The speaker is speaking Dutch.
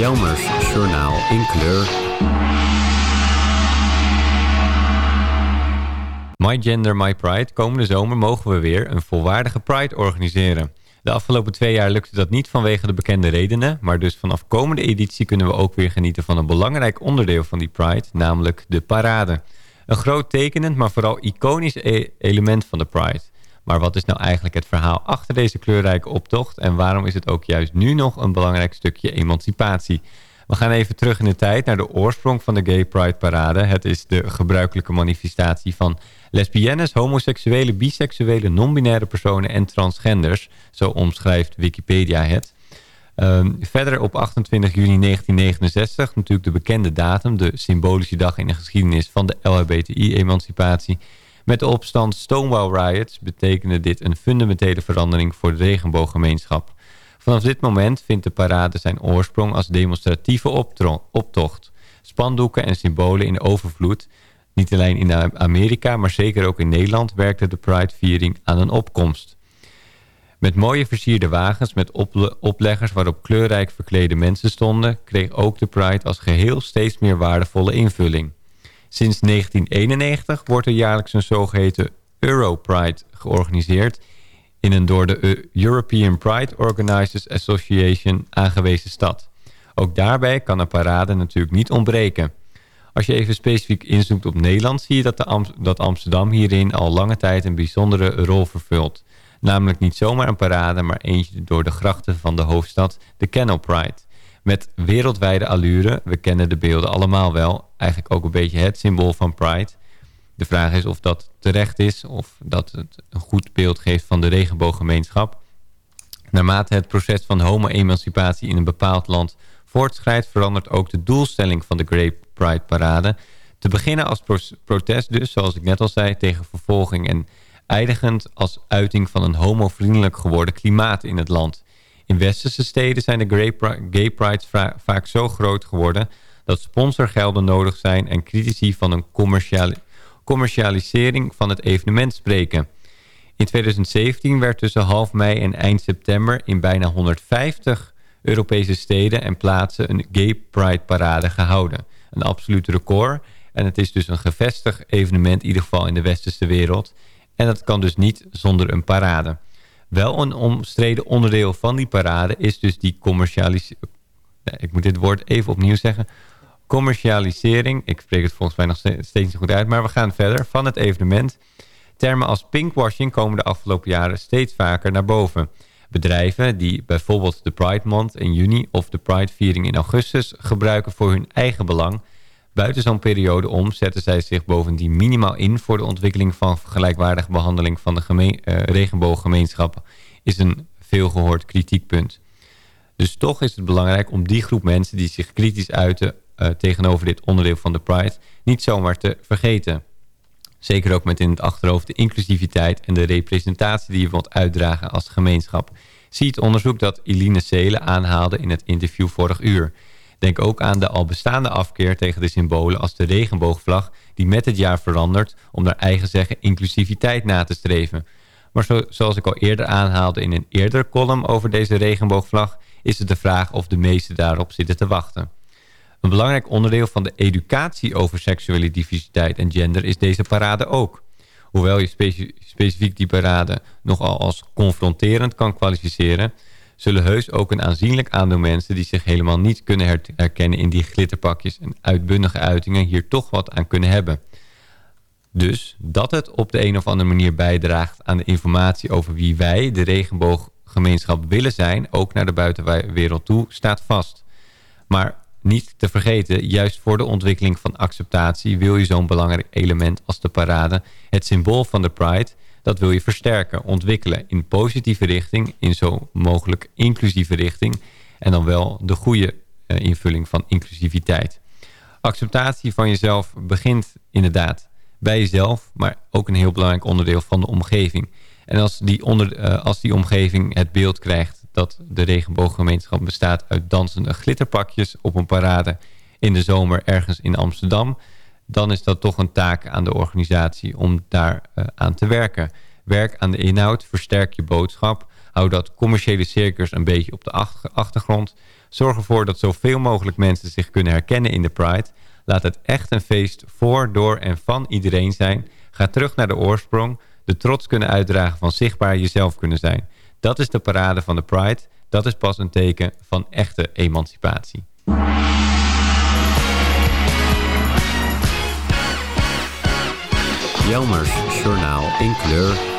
Jelmers Journaal in kleur. My Gender, My Pride. Komende zomer mogen we weer een volwaardige Pride organiseren. De afgelopen twee jaar lukte dat niet vanwege de bekende redenen, maar dus vanaf komende editie kunnen we ook weer genieten van een belangrijk onderdeel van die Pride, namelijk de parade. Een groot tekenend, maar vooral iconisch e- element van de Pride. Maar wat is nou eigenlijk het verhaal achter deze kleurrijke optocht en waarom is het ook juist nu nog een belangrijk stukje emancipatie? We gaan even terug in de tijd naar de oorsprong van de Gay Pride Parade. Het is de gebruikelijke manifestatie van lesbiennes, homoseksuele, biseksuele, non-binaire personen en transgenders. Zo omschrijft Wikipedia het. Um, verder op 28 juni 1969, natuurlijk de bekende datum, de symbolische dag in de geschiedenis van de LHBTI-emancipatie. Met de opstand Stonewall Riots betekende dit een fundamentele verandering voor de regenbooggemeenschap. Vanaf dit moment vindt de parade zijn oorsprong als demonstratieve optocht. Spandoeken en symbolen in overvloed. Niet alleen in Amerika, maar zeker ook in Nederland werkte de Pride-viering aan een opkomst. Met mooie versierde wagens met opleggers waarop kleurrijk verklede mensen stonden... kreeg ook de Pride als geheel steeds meer waardevolle invulling. Sinds 1991 wordt er jaarlijks een zogeheten Europride georganiseerd... in een door de European Pride Organizers Association aangewezen stad. Ook daarbij kan een parade natuurlijk niet ontbreken. Als je even specifiek inzoomt op Nederland... zie je dat, dat Amsterdam hierin al lange tijd een bijzondere rol vervult... Namelijk niet zomaar een parade, maar eentje door de grachten van de hoofdstad, de Canal Pride. Met wereldwijde allure, we kennen de beelden allemaal wel. Eigenlijk ook een beetje het symbool van Pride. De vraag is of dat terecht is of dat het een goed beeld geeft van de regenbooggemeenschap. Naarmate het proces van homo-emancipatie in een bepaald land voortschrijdt... verandert ook de doelstelling van de Great Pride Parade. Te beginnen als protest dus, zoals ik net al zei, tegen vervolging en eindigend als uiting van een homovriendelijk geworden klimaat in het land. In westerse steden zijn de gay prides vaak zo groot geworden dat sponsorgelden nodig zijn en critici van een commercialisering van het evenement spreken. In 2017 werd tussen half mei en eind september in bijna 150 Europese steden en plaatsen een Gay Pride parade gehouden. Een absoluut record en het is dus een gevestigd evenement in ieder geval in de westerse wereld. En dat kan dus niet zonder een parade. Wel een omstreden onderdeel van die parade is dus die commercialisering. ik moet dit woord even opnieuw zeggen. Commercialisering, ik spreek het volgens mij nog steeds niet goed uit, maar we gaan verder, van het evenement. Termen als pinkwashing komen de afgelopen jaren steeds vaker naar boven. Bedrijven die bijvoorbeeld de Pride Month in juni of de Pride Viering in augustus gebruiken voor hun eigen belang Buiten zo'n periode om zetten zij zich bovendien minimaal in... voor de ontwikkeling van gelijkwaardige behandeling van de uh, regenbooggemeenschap... is een veelgehoord kritiekpunt. Dus toch is het belangrijk om die groep mensen die zich kritisch uiten... Uh, tegenover dit onderdeel van de Pride niet zomaar te vergeten. Zeker ook met in het achterhoofd de inclusiviteit en de representatie die je wilt uitdragen als gemeenschap. Zie het onderzoek dat Eline Seelen aanhaalde in het interview vorig uur... Denk ook aan de al bestaande afkeer tegen de symbolen als de regenboogvlag... die met het jaar verandert om naar eigen zeggen inclusiviteit na te streven. Maar zo, zoals ik al eerder aanhaalde in een eerder column over deze regenboogvlag... is het de vraag of de meesten daarop zitten te wachten. Een belangrijk onderdeel van de educatie over seksuele diversiteit en gender is deze parade ook. Hoewel je specifiek die parade nogal als confronterend kan kwalificeren zullen heus ook een aanzienlijk aantal mensen... die zich helemaal niet kunnen herkennen in die glitterpakjes... en uitbundige uitingen hier toch wat aan kunnen hebben. Dus dat het op de een of andere manier bijdraagt aan de informatie... over wie wij, de regenbooggemeenschap, willen zijn... ook naar de buitenwereld toe, staat vast. Maar niet te vergeten, juist voor de ontwikkeling van acceptatie... wil je zo'n belangrijk element als de parade... het symbool van de Pride dat wil je versterken, ontwikkelen in positieve richting, in zo mogelijk inclusieve richting en dan wel de goede uh, invulling van inclusiviteit. Acceptatie van jezelf begint inderdaad bij jezelf, maar ook een heel belangrijk onderdeel van de omgeving. En als die, onder, uh, als die omgeving het beeld krijgt dat de regenbooggemeenschap bestaat uit dansende glitterpakjes op een parade in de zomer ergens in Amsterdam dan is dat toch een taak aan de organisatie om daar uh, aan te werken. Werk aan de inhoud, versterk je boodschap. Hou dat commerciële circus een beetje op de achtergrond. Zorg ervoor dat zoveel mogelijk mensen zich kunnen herkennen in de Pride. Laat het echt een feest voor, door en van iedereen zijn. Ga terug naar de oorsprong. De trots kunnen uitdragen van zichtbaar jezelf kunnen zijn. Dat is de parade van de Pride. Dat is pas een teken van echte emancipatie. Jelmers Journaal in kleur